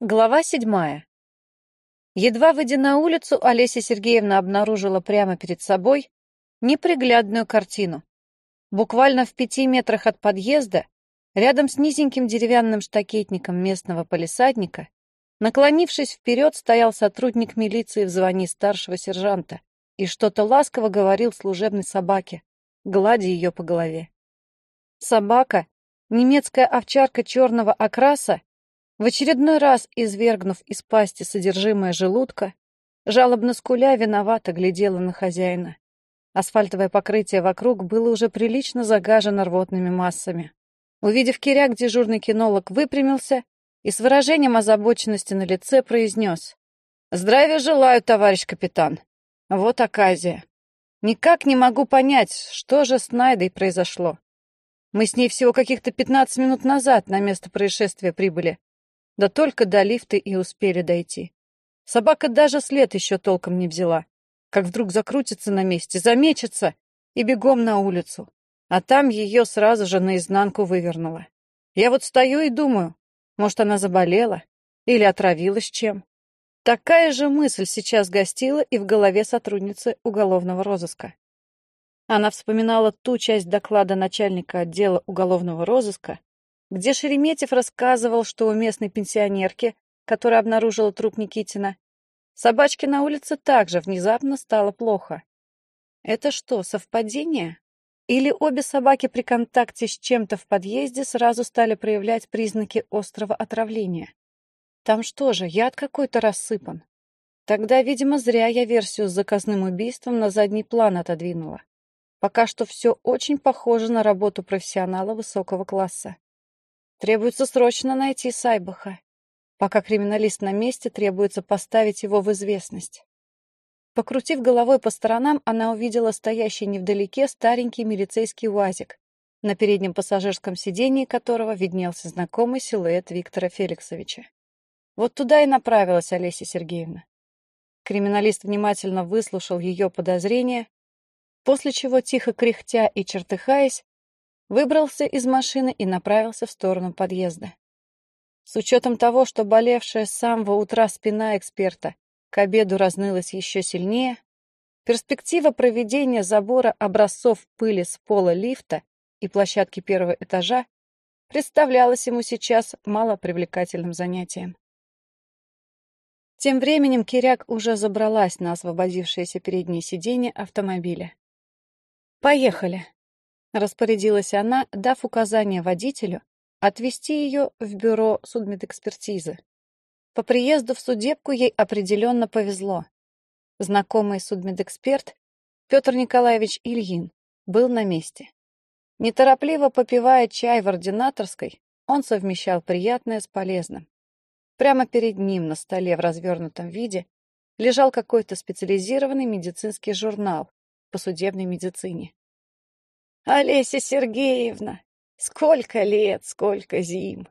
Глава седьмая. Едва выйдя на улицу, Олеся Сергеевна обнаружила прямо перед собой неприглядную картину. Буквально в пяти метрах от подъезда, рядом с низеньким деревянным штакетником местного полисадника, наклонившись вперед, стоял сотрудник милиции в звании старшего сержанта и что-то ласково говорил служебной собаке, гладя ее по голове. Собака, немецкая овчарка черного окраса, в очередной раз, извергнув из пасти содержимое желудка, жалобно скуля виновато глядела на хозяина. Асфальтовое покрытие вокруг было уже прилично загажено рвотными массами. Увидев киряк, дежурный кинолог выпрямился и с выражением озабоченности на лице произнес. «Здравия желаю, товарищ капитан. Вот оказия. Никак не могу понять, что же с Найдой произошло. Мы с ней всего каких-то пятнадцать минут назад на место происшествия прибыли. Да только до лифта и успели дойти. Собака даже след еще толком не взяла. Как вдруг закрутится на месте, замечется и бегом на улицу. А там ее сразу же наизнанку вывернуло. Я вот стою и думаю, может, она заболела или отравилась чем. Такая же мысль сейчас гостила и в голове сотрудницы уголовного розыска. Она вспоминала ту часть доклада начальника отдела уголовного розыска, где Шереметьев рассказывал, что у местной пенсионерки, которая обнаружила труп Никитина, собачке на улице также внезапно стало плохо. Это что, совпадение? Или обе собаки при контакте с чем-то в подъезде сразу стали проявлять признаки острого отравления? Там что же, яд какой-то рассыпан? Тогда, видимо, зря я версию с заказным убийством на задний план отодвинула. Пока что все очень похоже на работу профессионала высокого класса. Требуется срочно найти Сайбаха. Пока криминалист на месте, требуется поставить его в известность. Покрутив головой по сторонам, она увидела стоящий невдалеке старенький милицейский УАЗик, на переднем пассажирском сидении которого виднелся знакомый силуэт Виктора Феликсовича. Вот туда и направилась Олеся Сергеевна. Криминалист внимательно выслушал ее подозрения, после чего, тихо кряхтя и чертыхаясь, выбрался из машины и направился в сторону подъезда. С учетом того, что болевшая с самого утра спина эксперта к обеду разнылась еще сильнее, перспектива проведения забора образцов пыли с пола лифта и площадки первого этажа представлялась ему сейчас малопривлекательным занятием. Тем временем Киряк уже забралась на освободившееся переднее сиденье автомобиля. «Поехали!» Распорядилась она, дав указание водителю отвезти ее в бюро судмедэкспертизы. По приезду в судебку ей определенно повезло. Знакомый судмедэксперт Петр Николаевич Ильин был на месте. Неторопливо попивая чай в ординаторской, он совмещал приятное с полезным. Прямо перед ним на столе в развернутом виде лежал какой-то специализированный медицинский журнал по судебной медицине. Олеся Сергеевна, сколько лет, сколько зим.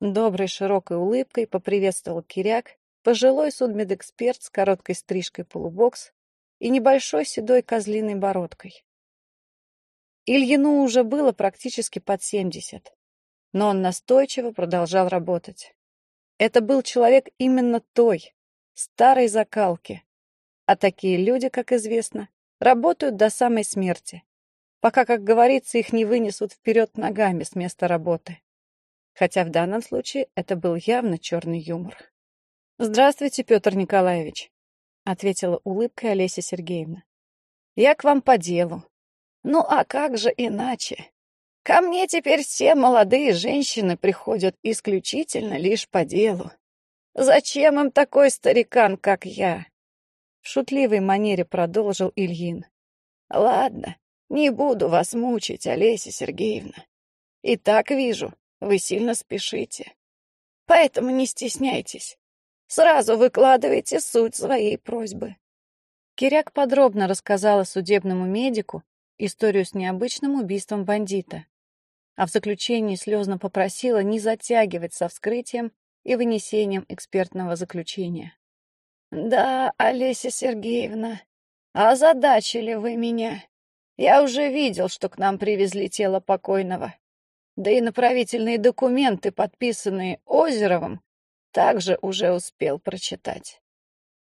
Доброй широкой улыбкой поприветствовал Киряк, пожилой судмедэксперт с короткой стрижкой полубокс и небольшой седой козлиной бородкой. Ильину уже было практически под семьдесят, но он настойчиво продолжал работать. Это был человек именно той, старой закалки. А такие люди, как известно, работают до самой смерти пока, как говорится, их не вынесут вперед ногами с места работы. Хотя в данном случае это был явно черный юмор. «Здравствуйте, Петр Николаевич», — ответила улыбкой Олеся Сергеевна. «Я к вам по делу». «Ну а как же иначе? Ко мне теперь все молодые женщины приходят исключительно лишь по делу. Зачем им такой старикан, как я?» В шутливой манере продолжил Ильин. «Ладно, не буду вас мучить, Олеся Сергеевна. И так вижу, вы сильно спешите. Поэтому не стесняйтесь. Сразу выкладывайте суть своей просьбы. Киряк подробно рассказала судебному медику историю с необычным убийством бандита, а в заключении слезно попросила не затягивать со вскрытием и вынесением экспертного заключения. «Да, Олеся Сергеевна, озадачили вы меня. Я уже видел, что к нам привезли тело покойного. Да и направительные документы, подписанные Озеровым, также уже успел прочитать.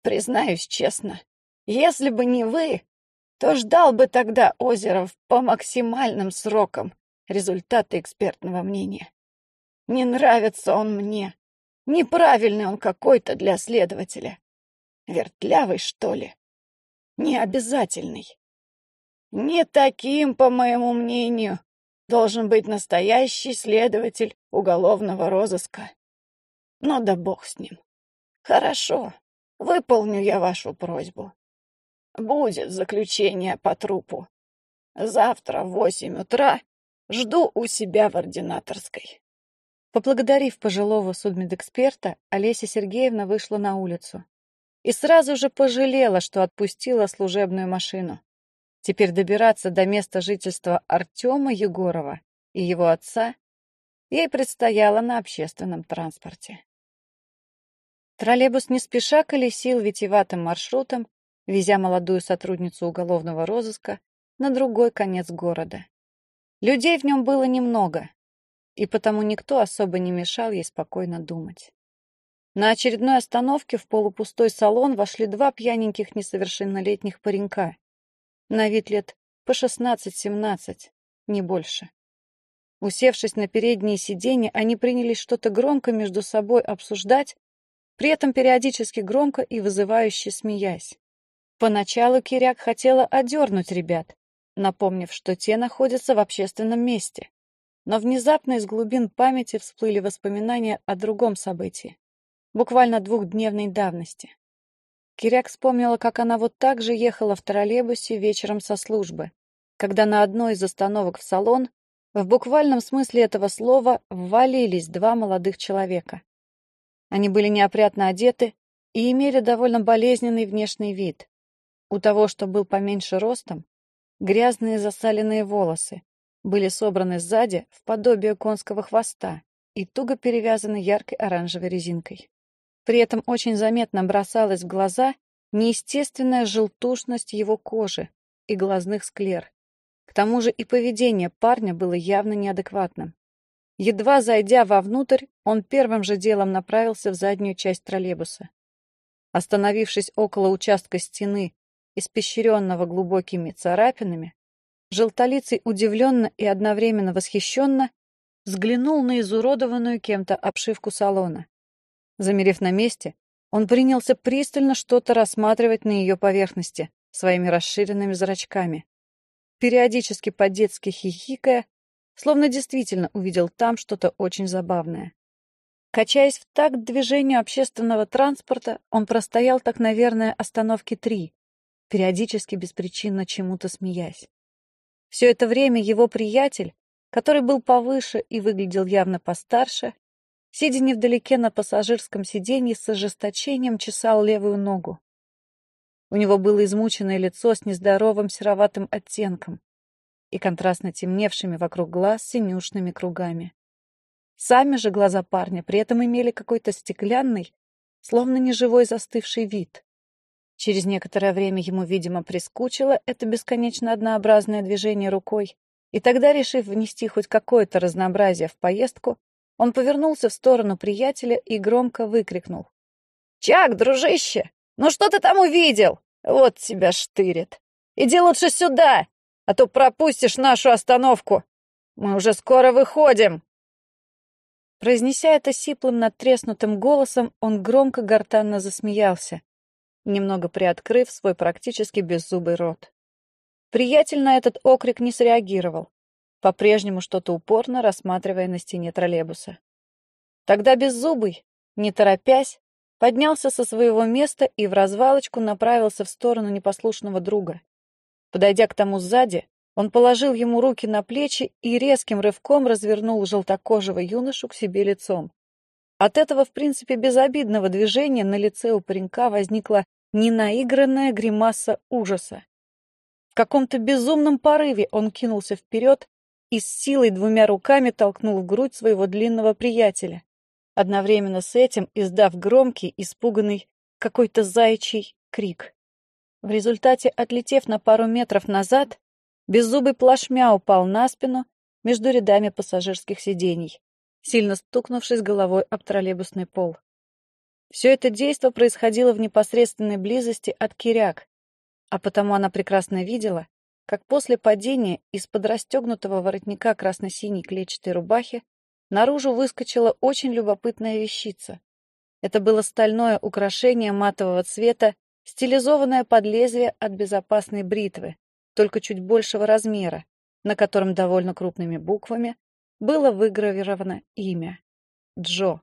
Признаюсь честно, если бы не вы, то ждал бы тогда Озеров по максимальным срокам результаты экспертного мнения. Не нравится он мне. Неправильный он какой-то для следователя. Вертлявый, что ли? Необязательный. Не таким, по моему мнению, должен быть настоящий следователь уголовного розыска. Но да бог с ним. Хорошо, выполню я вашу просьбу. Будет заключение по трупу. Завтра в восемь утра жду у себя в ординаторской. Поблагодарив пожилого судмедэксперта, Олеся Сергеевна вышла на улицу и сразу же пожалела, что отпустила служебную машину. Теперь добираться до места жительства Артема Егорова и его отца ей предстояло на общественном транспорте. Троллейбус не спеша колесил витиеватым маршрутом, везя молодую сотрудницу уголовного розыска на другой конец города. Людей в нем было немного, и потому никто особо не мешал ей спокойно думать. На очередной остановке в полупустой салон вошли два пьяненьких несовершеннолетних паренька. На вид лет по шестнадцать-семнадцать, не больше. Усевшись на передние сиденья, они принялись что-то громко между собой обсуждать, при этом периодически громко и вызывающе смеясь. Поначалу Киряк хотела одернуть ребят, напомнив, что те находятся в общественном месте. Но внезапно из глубин памяти всплыли воспоминания о другом событии буквально двухдневной давности. Киряк вспомнила, как она вот так же ехала в троллейбусе вечером со службы, когда на одной из остановок в салон в буквальном смысле этого слова ввалились два молодых человека. Они были неопрятно одеты и имели довольно болезненный внешний вид. У того, что был поменьше ростом, грязные засаленные волосы были собраны сзади в подобие конского хвоста и туго перевязаны яркой оранжевой резинкой. При этом очень заметно бросалась в глаза неестественная желтушность его кожи и глазных склер. К тому же и поведение парня было явно неадекватным. Едва зайдя вовнутрь, он первым же делом направился в заднюю часть троллейбуса. Остановившись около участка стены, испещренного глубокими царапинами, желтолицый удивленно и одновременно восхищенно взглянул на изуродованную кем-то обшивку салона. Замерев на месте, он принялся пристально что-то рассматривать на ее поверхности своими расширенными зрачками. Периодически по-детски хихикая, словно действительно увидел там что-то очень забавное. Качаясь в такт движению общественного транспорта, он простоял так, наверное, остановки три, периодически беспричинно чему-то смеясь. Все это время его приятель, который был повыше и выглядел явно постарше, Сидя невдалеке на пассажирском сиденье, с ожесточением чесал левую ногу. У него было измученное лицо с нездоровым сероватым оттенком и контрастно темневшими вокруг глаз синюшными кругами. Сами же глаза парня при этом имели какой-то стеклянный, словно неживой застывший вид. Через некоторое время ему, видимо, прискучило это бесконечно однообразное движение рукой, и тогда, решив внести хоть какое-то разнообразие в поездку, он повернулся в сторону приятеля и громко выкрикнул. «Чак, дружище, ну что ты там увидел? Вот тебя штырит. Иди лучше сюда, а то пропустишь нашу остановку. Мы уже скоро выходим!» Произнеся это сиплым надтреснутым голосом, он громко гортанно засмеялся, немного приоткрыв свой практически беззубый рот. Приятель на этот окрик не среагировал по-прежнему что-то упорно рассматривая на стене троллейбуса. Тогда Беззубый, не торопясь, поднялся со своего места и в развалочку направился в сторону непослушного друга. Подойдя к тому сзади, он положил ему руки на плечи и резким рывком развернул желтокожего юношу к себе лицом. От этого, в принципе, безобидного движения на лице у паренька возникла ненаигранная гримаса ужаса. В каком-то безумном порыве он кинулся вперед, и с силой двумя руками толкнул в грудь своего длинного приятеля, одновременно с этим издав громкий, испуганный, какой-то заячий крик. В результате, отлетев на пару метров назад, беззубый плашмя упал на спину между рядами пассажирских сидений, сильно стукнувшись головой об троллейбусный пол. Все это действо происходило в непосредственной близости от Киряк, а потому она прекрасно видела, как после падения из-под расстегнутого воротника красно-синей клетчатой рубахи наружу выскочила очень любопытная вещица. Это было стальное украшение матового цвета, стилизованное под лезвие от безопасной бритвы, только чуть большего размера, на котором довольно крупными буквами было выгравировано имя — Джо.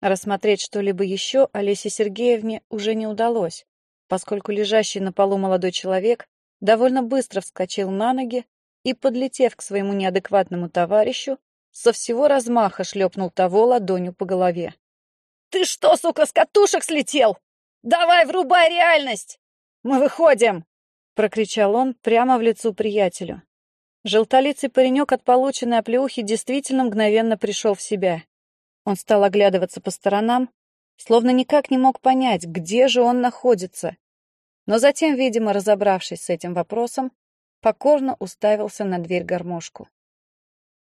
Рассмотреть что-либо еще Олесе Сергеевне уже не удалось, поскольку лежащий на полу молодой человек довольно быстро вскочил на ноги и, подлетев к своему неадекватному товарищу, со всего размаха шлепнул того ладонью по голове. «Ты что, сука, с катушек слетел? Давай, врубай реальность! Мы выходим!» — прокричал он прямо в лицо приятелю. Желтолицый паренек от полученной оплеухи действительно мгновенно пришел в себя. Он стал оглядываться по сторонам, словно никак не мог понять, где же он находится. Но затем, видимо, разобравшись с этим вопросом, покорно уставился на дверь-гармошку.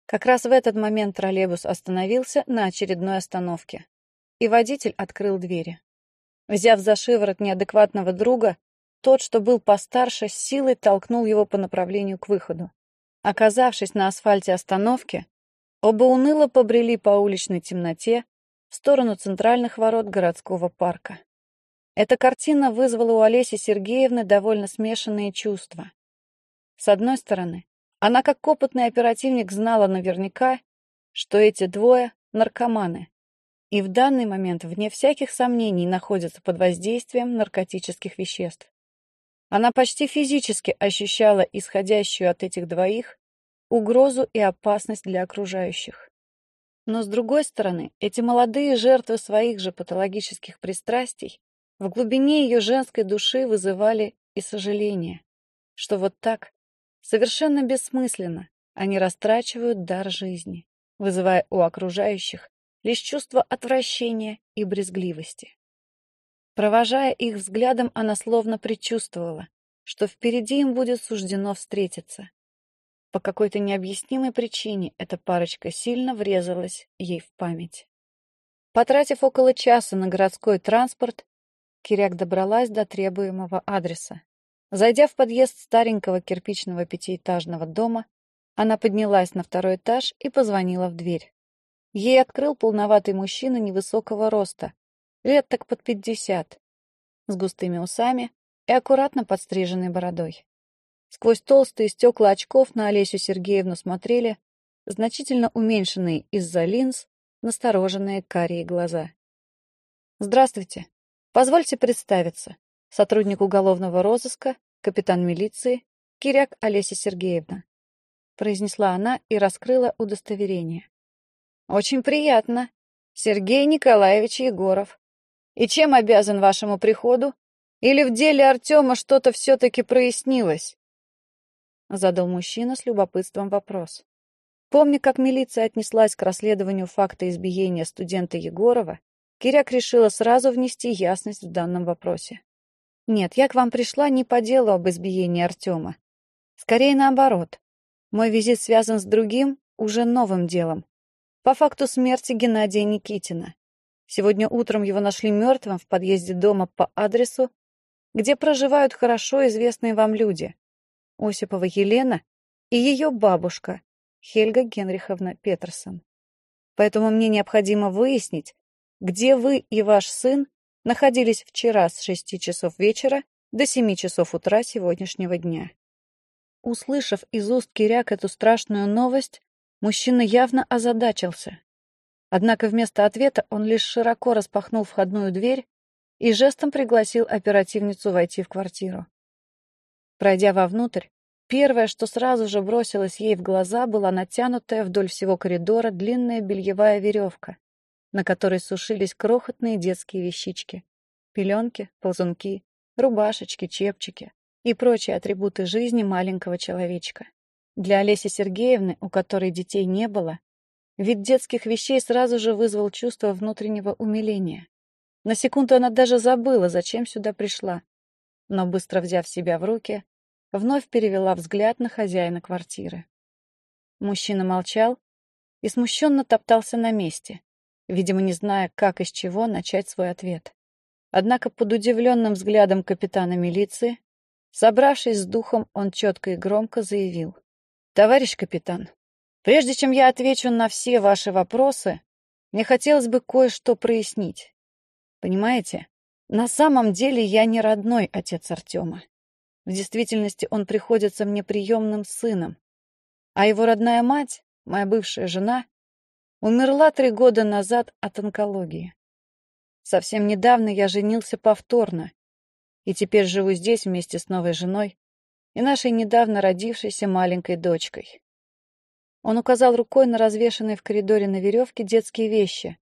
Как раз в этот момент троллейбус остановился на очередной остановке, и водитель открыл двери. Взяв за шиворот неадекватного друга, тот, что был постарше, силой толкнул его по направлению к выходу. Оказавшись на асфальте остановки, оба уныло побрели по уличной темноте, в сторону центральных ворот городского парка. Эта картина вызвала у Олеси Сергеевны довольно смешанные чувства. С одной стороны, она как опытный оперативник знала наверняка, что эти двое — наркоманы, и в данный момент, вне всяких сомнений, находятся под воздействием наркотических веществ. Она почти физически ощущала исходящую от этих двоих угрозу и опасность для окружающих. Но, с другой стороны, эти молодые жертвы своих же патологических пристрастий в глубине ее женской души вызывали и сожаление, что вот так, совершенно бессмысленно, они растрачивают дар жизни, вызывая у окружающих лишь чувство отвращения и брезгливости. Провожая их взглядом, она словно предчувствовала, что впереди им будет суждено встретиться, по какой-то необъяснимой причине эта парочка сильно врезалась ей в память. Потратив около часа на городской транспорт, Киряк добралась до требуемого адреса. Зайдя в подъезд старенького кирпичного пятиэтажного дома, она поднялась на второй этаж и позвонила в дверь. Ей открыл полноватый мужчина невысокого роста, лет так под пятьдесят, с густыми усами и аккуратно подстриженной бородой. Сквозь толстые стекла очков на Олесю Сергеевну смотрели значительно уменьшенные из-за линз настороженные карие глаза. «Здравствуйте. Позвольте представиться. Сотрудник уголовного розыска, капитан милиции, Киряк Олеся Сергеевна», произнесла она и раскрыла удостоверение. «Очень приятно. Сергей Николаевич Егоров. И чем обязан вашему приходу? Или в деле Артема что-то все-таки прояснилось?» Задал мужчина с любопытством вопрос. Помня, как милиция отнеслась к расследованию факта избиения студента Егорова, Киряк решила сразу внести ясность в данном вопросе. «Нет, я к вам пришла не по делу об избиении Артема. Скорее наоборот. Мой визит связан с другим, уже новым делом. По факту смерти Геннадия Никитина. Сегодня утром его нашли мертвым в подъезде дома по адресу, где проживают хорошо известные вам люди. Осипова Елена и ее бабушка Хельга Генриховна Петерсон. Поэтому мне необходимо выяснить, где вы и ваш сын находились вчера с шести часов вечера до семи часов утра сегодняшнего дня. Услышав из уст Киряк эту страшную новость, мужчина явно озадачился. Однако вместо ответа он лишь широко распахнул входную дверь и жестом пригласил оперативницу войти в квартиру. Пройдя вовнутрь, первое, что сразу же бросилось ей в глаза, была натянутая вдоль всего коридора длинная бельевая веревка, на которой сушились крохотные детские вещички. Пеленки, ползунки, рубашечки, чепчики и прочие атрибуты жизни маленького человечка. Для Олеси Сергеевны, у которой детей не было, вид детских вещей сразу же вызвал чувство внутреннего умиления. На секунду она даже забыла, зачем сюда пришла, но быстро взяв себя в руки, вновь перевела взгляд на хозяина квартиры. Мужчина молчал и смущенно топтался на месте, видимо, не зная, как и с чего начать свой ответ. Однако под удивленным взглядом капитана милиции, собравшись с духом, он четко и громко заявил. «Товарищ капитан, прежде чем я отвечу на все ваши вопросы, мне хотелось бы кое-что прояснить. Понимаете, на самом деле я не родной отец Артема. В действительности он приходится мне приемным сыном, а его родная мать, моя бывшая жена, умерла три года назад от онкологии. Совсем недавно я женился повторно, и теперь живу здесь вместе с новой женой и нашей недавно родившейся маленькой дочкой. Он указал рукой на развешанные в коридоре на веревке детские вещи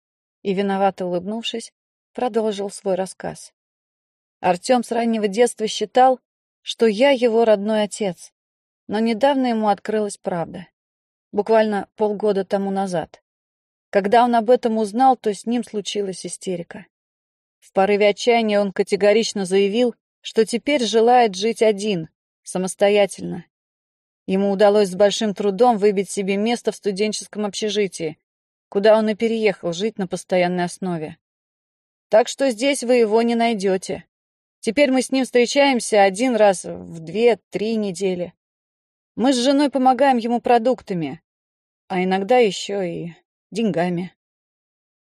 и, виновато улыбнувшись, продолжил свой рассказ. Артем с раннего детства считал, что я его родной отец, но недавно ему открылась правда. Буквально полгода тому назад. Когда он об этом узнал, то с ним случилась истерика. В порыве отчаяния он категорично заявил, что теперь желает жить один, самостоятельно. Ему удалось с большим трудом выбить себе место в студенческом общежитии, куда он и переехал жить на постоянной основе. Так что здесь вы его не найдете. Теперь мы с ним встречаемся один раз в две-три недели. Мы с женой помогаем ему продуктами, а иногда еще и деньгами.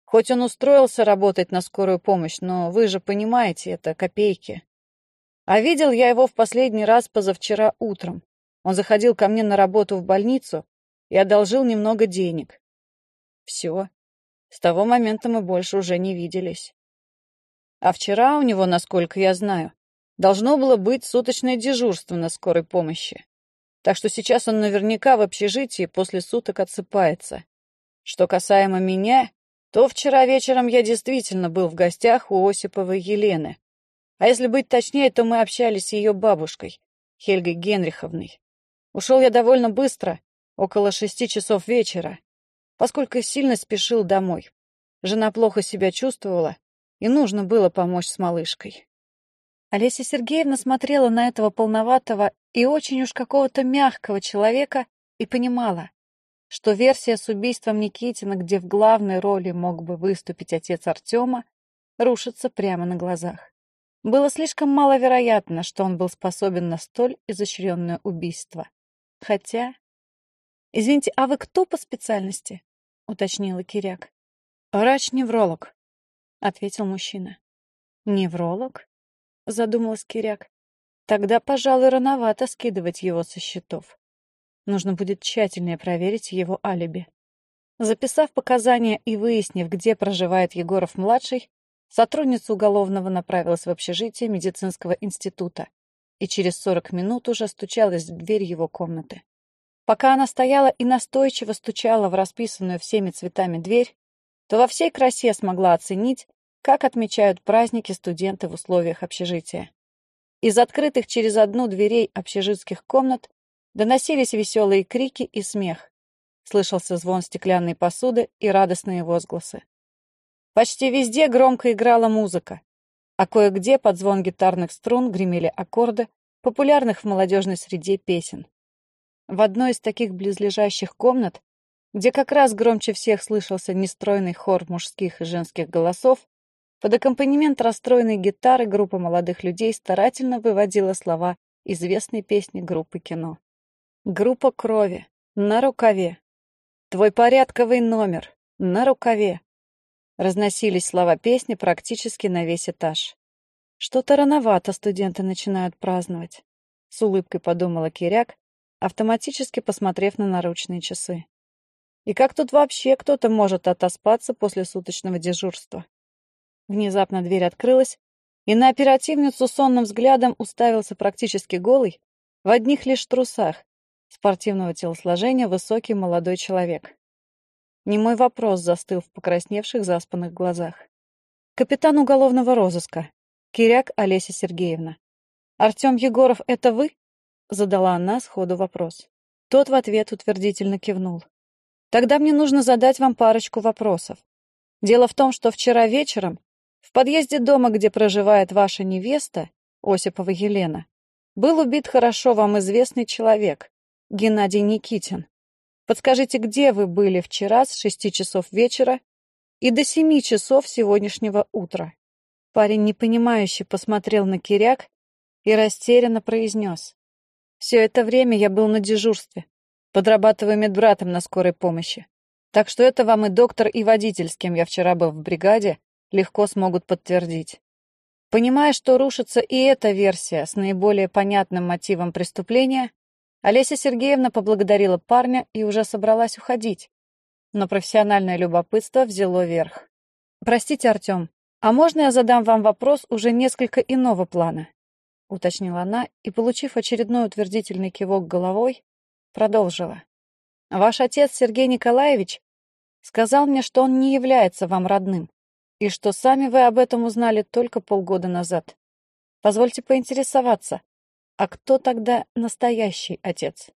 Хоть он устроился работать на скорую помощь, но вы же понимаете, это копейки. А видел я его в последний раз позавчера утром. Он заходил ко мне на работу в больницу и одолжил немного денег. Все. С того момента мы больше уже не виделись. А вчера у него, насколько я знаю, должно было быть суточное дежурство на скорой помощи. Так что сейчас он наверняка в общежитии после суток отсыпается. Что касаемо меня, то вчера вечером я действительно был в гостях у Осиповой Елены. А если быть точнее, то мы общались с ее бабушкой, Хельгой Генриховной. Ушел я довольно быстро, около шести часов вечера, поскольку сильно спешил домой. Жена плохо себя чувствовала, и нужно было помочь с малышкой. Олеся Сергеевна смотрела на этого полноватого и очень уж какого-то мягкого человека и понимала, что версия с убийством Никитина, где в главной роли мог бы выступить отец Артема, рушится прямо на глазах. Было слишком маловероятно, что он был способен на столь изощренное убийство. Хотя... «Извините, а вы кто по специальности?» — уточнила Киряк. «Врач-невролог», — ответил мужчина. «Невролог?» — задумалась Киряк. «Тогда, пожалуй, рановато скидывать его со счетов. Нужно будет тщательнее проверить его алиби. Записав показания и выяснив, где проживает Егоров-младший, сотрудница уголовного направилась в общежитие медицинского института и через 40 минут уже стучалась в дверь его комнаты. Пока она стояла и настойчиво стучала в расписанную всеми цветами дверь, то во всей красе смогла оценить, как отмечают праздники студенты в условиях общежития. Из открытых через одну дверей общежитских комнат Доносились веселые крики и смех. Слышался звон стеклянной посуды и радостные возгласы. Почти везде громко играла музыка, а кое-где под звон гитарных струн гремели аккорды популярных в молодежной среде песен. В одной из таких близлежащих комнат, где как раз громче всех слышался нестройный хор мужских и женских голосов, под аккомпанемент расстроенной гитары группа молодых людей старательно выводила слова известной песни группы кино. Группа крови. На рукаве. Твой порядковый номер. На рукаве. Разносились слова песни практически на весь этаж. Что-то рановато студенты начинают праздновать. С улыбкой подумала Киряк, автоматически посмотрев на наручные часы. И как тут вообще кто-то может отоспаться после суточного дежурства? Внезапно дверь открылась, и на оперативницу сонным взглядом уставился практически голый, в одних лишь трусах, спортивного телосложения высокий молодой человек. Не мой вопрос застыл в покрасневших заспанных глазах. Капитан уголовного розыска. Киряк Олеся Сергеевна. «Артем Егоров, это вы?» Задала она сходу вопрос. Тот в ответ утвердительно кивнул. «Тогда мне нужно задать вам парочку вопросов. Дело в том, что вчера вечером в подъезде дома, где проживает ваша невеста, Осипова Елена, был убит хорошо вам известный человек, Геннадий Никитин. Подскажите, где вы были вчера с шести часов вечера и до семи часов сегодняшнего утра. Парень непонимающе посмотрел на Киряк и растерянно произнес. Все это время я был на дежурстве, подрабатываю медбратом на скорой помощи. Так что это вам и доктор, и водитель, с кем я вчера был в бригаде, легко смогут подтвердить. Понимая, что рушится и эта версия с наиболее понятным мотивом преступления, Олеся Сергеевна поблагодарила парня и уже собралась уходить. Но профессиональное любопытство взяло верх. «Простите, Артем, а можно я задам вам вопрос уже несколько иного плана?» уточнила она и, получив очередной утвердительный кивок головой, продолжила. «Ваш отец Сергей Николаевич сказал мне, что он не является вам родным, и что сами вы об этом узнали только полгода назад. Позвольте поинтересоваться, а кто тогда настоящий отец?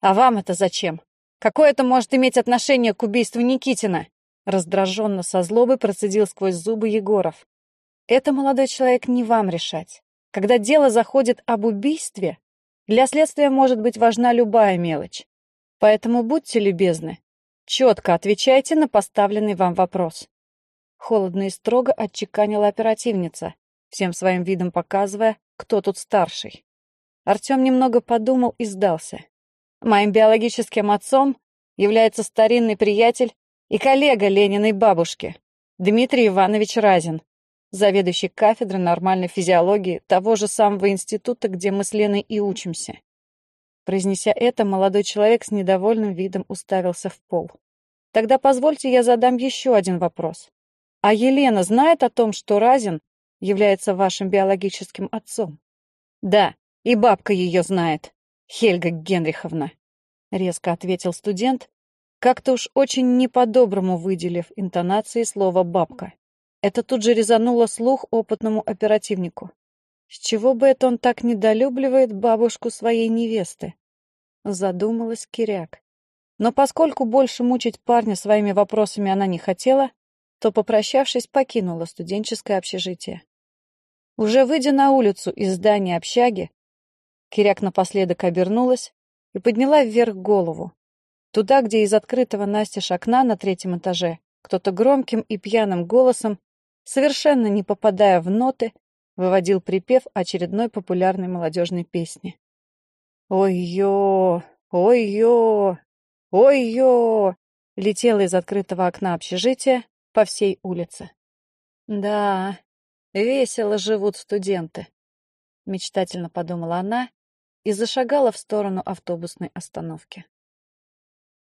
А вам это зачем? Какое это может иметь отношение к убийству Никитина? Раздраженно со злобой процедил сквозь зубы Егоров. Это, молодой человек, не вам решать. Когда дело заходит об убийстве, для следствия может быть важна любая мелочь. Поэтому будьте любезны, четко отвечайте на поставленный вам вопрос. Холодно и строго отчеканила оперативница, всем своим видом показывая, кто тут старший. Артем немного подумал и сдался. Моим биологическим отцом является старинный приятель и коллега Лениной бабушки, Дмитрий Иванович Разин, заведующий кафедрой нормальной физиологии того же самого института, где мы с Леной и учимся. Произнеся это, молодой человек с недовольным видом уставился в пол. Тогда позвольте я задам еще один вопрос. А Елена знает о том, что Разин является вашим биологическим отцом? Да, и бабка ее знает, Хельга Генриховна, резко ответил студент, как-то уж очень не по-доброму выделив интонации слова «бабка». Это тут же резануло слух опытному оперативнику. С чего бы это он так недолюбливает бабушку своей невесты? Задумалась Киряк. Но поскольку больше мучить парня своими вопросами она не хотела, то, попрощавшись, покинула студенческое общежитие. Уже выйдя на улицу из здания общаги, Киряк напоследок обернулась и подняла вверх голову. Туда, где из открытого настежь окна на третьем этаже кто-то громким и пьяным голосом, совершенно не попадая в ноты, выводил припев очередной популярной молодежной песни. «Ой-ё! Ой-ё! Ой-ё!» летела из открытого окна общежития, по всей улице. Да, весело живут студенты, мечтательно подумала она и зашагала в сторону автобусной остановки.